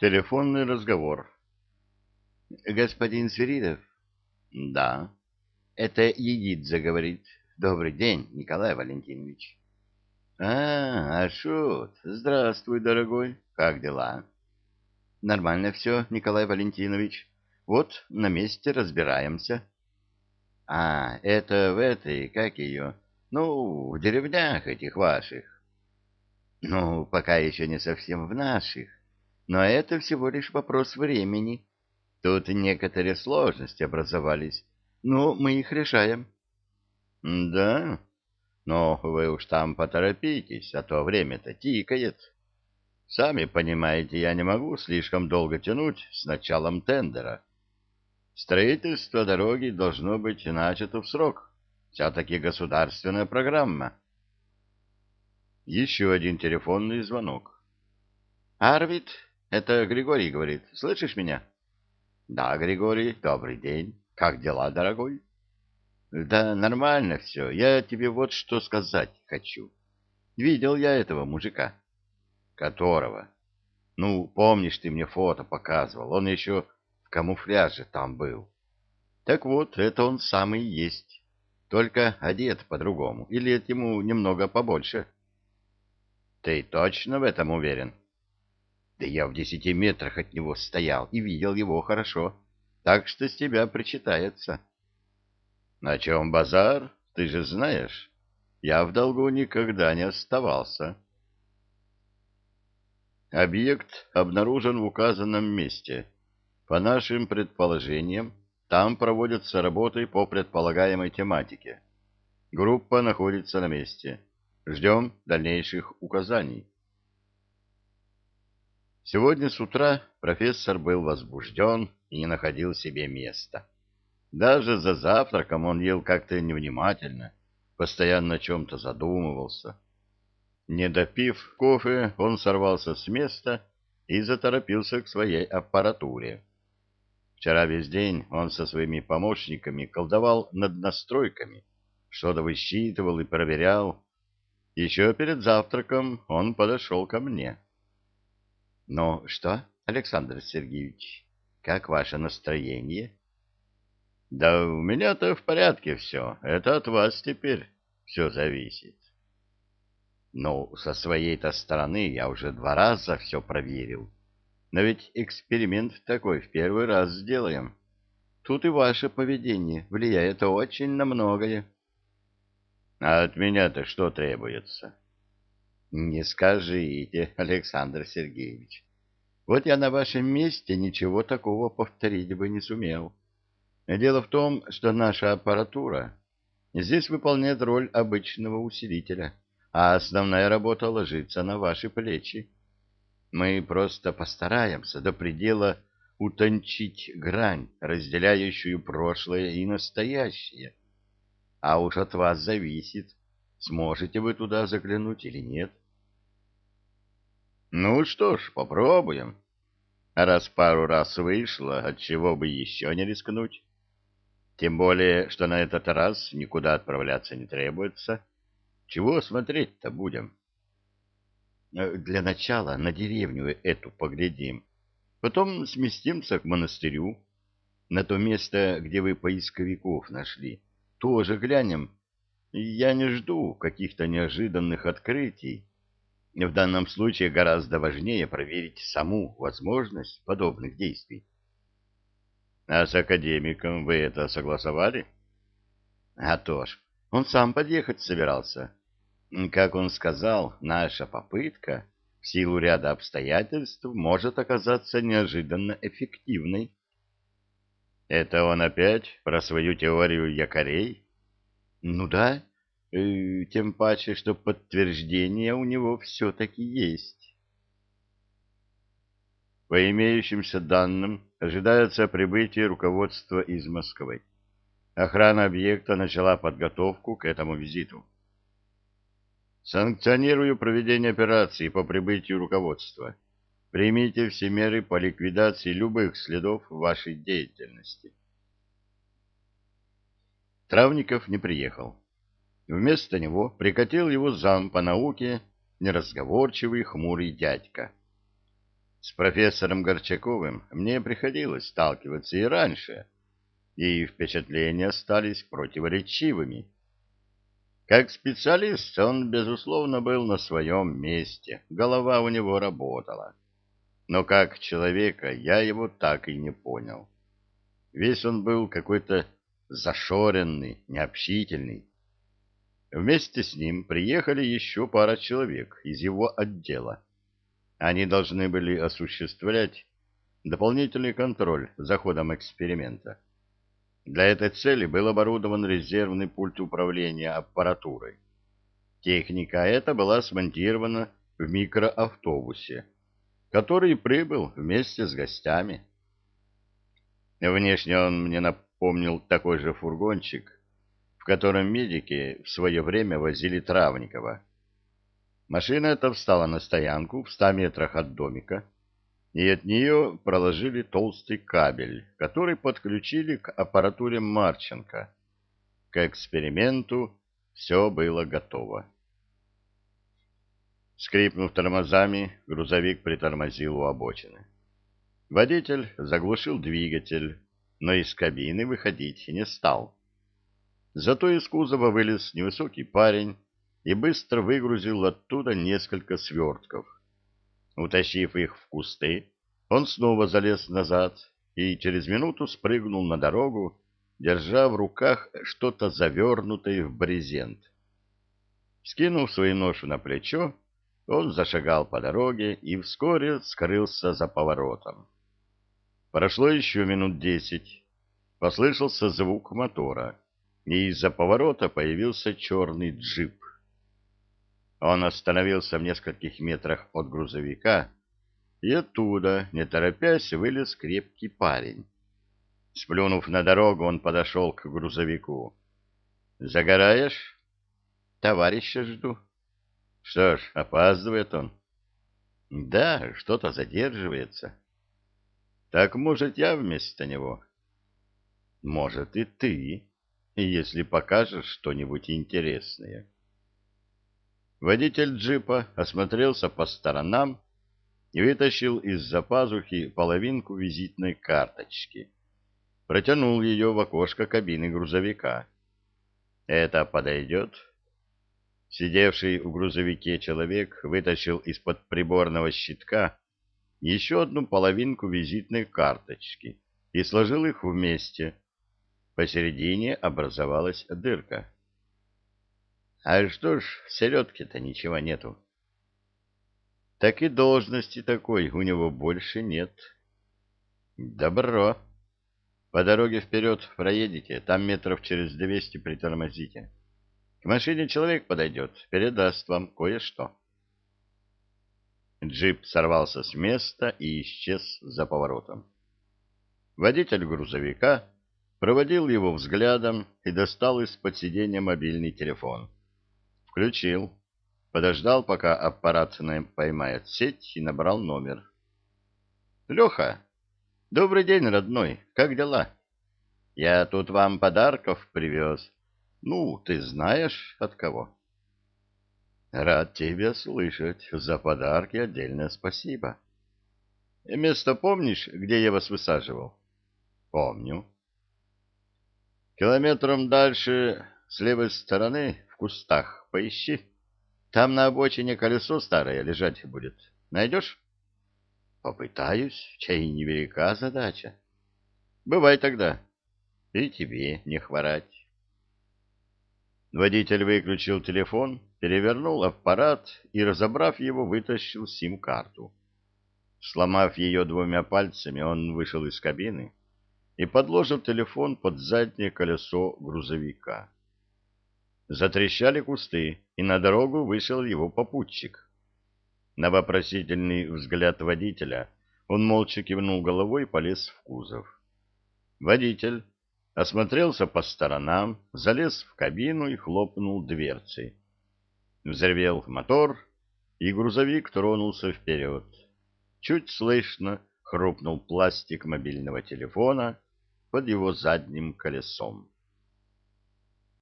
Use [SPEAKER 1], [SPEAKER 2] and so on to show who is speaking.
[SPEAKER 1] Телефонный разговор.
[SPEAKER 2] Господин Свиридов?
[SPEAKER 1] Да.
[SPEAKER 2] Это Егидзе говорит. Добрый день, Николай Валентинович.
[SPEAKER 1] А, Ашот, здравствуй, дорогой. Как дела?
[SPEAKER 2] Нормально все, Николай Валентинович. Вот на месте разбираемся.
[SPEAKER 1] А, это в этой, как ее, ну, в деревнях этих ваших.
[SPEAKER 2] Ну, пока еще не совсем в наших. Но это всего лишь вопрос времени. Тут некоторые сложности образовались. Ну, мы их решаем.
[SPEAKER 1] — Да? Но вы уж там поторопитесь, а то время-то тикает. Сами понимаете, я не могу слишком долго тянуть с началом тендера. Строительство дороги должно быть начато в срок. Вся-таки государственная программа. Еще один телефонный звонок.
[SPEAKER 2] — Арвид, это Григорий говорит. Слышишь меня?
[SPEAKER 1] — Да, Григорий, добрый день. Как дела, дорогой?
[SPEAKER 2] — Да нормально все. Я тебе вот что сказать хочу. Видел я этого мужика.
[SPEAKER 1] — Которого? — Ну, помнишь, ты мне фото показывал. Он еще в камуфляже там был.
[SPEAKER 2] Так вот, это он самый есть. Только одет по-другому. И лет ему немного побольше.
[SPEAKER 1] — Ты точно в этом уверен?
[SPEAKER 2] — да я в десяти метрах от него стоял и видел его хорошо, так что с тебя причитается.
[SPEAKER 1] — На чем базар, ты же знаешь. Я в долгу никогда не оставался. Объект обнаружен в указанном месте. По нашим предположениям, там проводятся работы по предполагаемой тематике. Группа находится на месте. Ждем дальнейших указаний. Сегодня с утра профессор был возбужден и не находил себе места. Даже за завтраком он ел как-то невнимательно, постоянно о чем-то задумывался. Не допив кофе, он сорвался с места и заторопился к своей аппаратуре. Вчера весь день он со своими помощниками колдовал над настройками, что-то высчитывал и проверял. Еще перед завтраком он подошел ко мне.
[SPEAKER 2] — Ну что, Александр Сергеевич, как ваше настроение?
[SPEAKER 1] — Да у меня-то в порядке все. Это от вас теперь все зависит.
[SPEAKER 2] — Ну, со своей-то стороны я уже два раза все проверил. Но ведь эксперимент такой в первый раз сделаем. Тут и ваше поведение влияет очень на многое.
[SPEAKER 1] — А от меня-то что требуется?
[SPEAKER 2] — не скажите, Александр Сергеевич. Вот я на вашем месте ничего такого повторить бы не сумел. Дело в том, что наша аппаратура здесь выполняет роль обычного усилителя, а основная работа ложится на ваши плечи. Мы просто постараемся до предела утончить грань, разделяющую прошлое и настоящее. А уж от вас зависит, сможете вы туда заглянуть или нет.
[SPEAKER 1] Ну что ж, попробуем. Раз пару раз вышло, от чего бы еще не рискнуть? Тем более, что на этот раз никуда отправляться не требуется. Чего смотреть-то будем?
[SPEAKER 2] Э, для начала на деревню эту поглядим. Потом сместимся к монастырю. На то место, где вы поисковиков нашли. Тоже глянем. Я не жду каких-то неожиданных открытий. В данном случае гораздо важнее проверить саму возможность подобных действий.
[SPEAKER 1] А с академиком вы это согласовали?
[SPEAKER 2] А то ж, он сам подъехать собирался. Как он сказал, наша попытка в силу ряда обстоятельств может оказаться неожиданно эффективной.
[SPEAKER 1] Это он опять про свою теорию якорей?
[SPEAKER 2] Ну да, Э, тем паче, что подтверждение у него все-таки есть.
[SPEAKER 1] По имеющимся данным, ожидается прибытие руководства из Москвы. Охрана объекта начала подготовку к этому визиту. Санкционирую проведение операции по прибытию руководства. Примите все меры по ликвидации любых следов вашей деятельности. Травников не приехал. Вместо него прикатил его зам по науке, неразговорчивый хмурый дядька. С профессором Горчаковым мне приходилось сталкиваться и раньше, и впечатления остались противоречивыми. Как специалист он, безусловно, был на своем месте, голова у него работала. Но как человека я его так и не понял. Весь он был какой-то зашоренный, необщительный. Вместе с ним приехали еще пара человек из его отдела. Они должны были осуществлять дополнительный контроль за ходом эксперимента. Для этой цели был оборудован резервный пульт управления аппаратурой. Техника эта была смонтирована в микроавтобусе, который прибыл вместе с гостями. Внешне он мне напомнил такой же фургончик, в котором медики в свое время возили Травникова. Машина эта встала на стоянку в ста метрах от домика, и от нее проложили толстый кабель, который подключили к аппаратуре Марченко. К эксперименту все было готово. Скрипнув тормозами, грузовик притормозил у обочины. Водитель заглушил двигатель, но из кабины выходить не стал. Зато из кузова вылез невысокий парень и быстро выгрузил оттуда несколько свертков. Утащив их в кусты, он снова залез назад и через минуту спрыгнул на дорогу, держа в руках что-то завернутое в брезент. Скинув свою ношу на плечо, он зашагал по дороге и вскоре скрылся за поворотом. Прошло еще минут десять. Послышался звук мотора, и из-за поворота появился черный джип. Он остановился в нескольких метрах от грузовика, и оттуда, не торопясь, вылез крепкий парень. Сплюнув на дорогу, он подошел к грузовику. «Загораешь?» «Товарища жду». «Что ж, опаздывает он». «Да, что-то задерживается». «Так, может, я вместо него?» «Может, и ты, если покажешь что-нибудь интересное». Водитель джипа осмотрелся по сторонам и вытащил из-за пазухи половинку визитной карточки. Протянул ее в окошко кабины грузовика. «Это подойдет?» Сидевший в грузовике человек вытащил из-под приборного щитка еще одну половинку визитной карточки и сложил их вместе. Посередине образовалась дырка. А что ж, в селедке-то ничего нету. Так и должности такой у него больше нет. Добро. По дороге вперед проедете, там метров через двести притормозите. К машине человек подойдет, передаст вам кое-что. Джип сорвался с места и исчез за поворотом. Водитель грузовика проводил его взглядом и достал из-под сиденья мобильный телефон. Включил. Подождал, пока аппарат поймает сеть, и набрал номер. «Леха, добрый день, родной. Как дела? Я тут вам подарков привез. Ну, ты знаешь, от кого?» «Рад тебя слышать. За подарки отдельное спасибо». «Место помнишь, где я вас высаживал?» «Помню». Километром дальше, с левой стороны, в кустах, поищи. Там на обочине колесо старое лежать будет. Найдешь? Попытаюсь, чай невелика задача. Бывай тогда. И тебе не хворать. Водитель выключил телефон, перевернул аппарат и, разобрав его, вытащил сим-карту. Сломав ее двумя пальцами, он вышел из кабины и подложил телефон под заднее колесо грузовика. Затрещали кусты, и на дорогу вышел его попутчик. На вопросительный взгляд водителя он молча кивнул головой и полез в кузов. Водитель осмотрелся по сторонам, залез в кабину и хлопнул дверцей. Взревел мотор, и грузовик тронулся вперед. Чуть слышно хрупнул пластик мобильного телефона под его задним колесом.